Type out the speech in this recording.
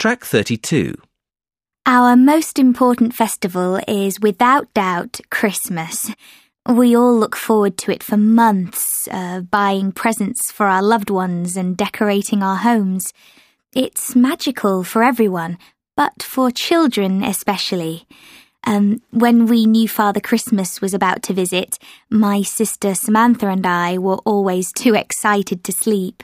Track 32. Our most important festival is without doubt Christmas. We all look forward to it for months, uh, buying presents for our loved ones and decorating our homes. It's magical for everyone, but for children especially. Um, when we knew Father Christmas was about to visit, my sister Samantha and I were always too excited to sleep.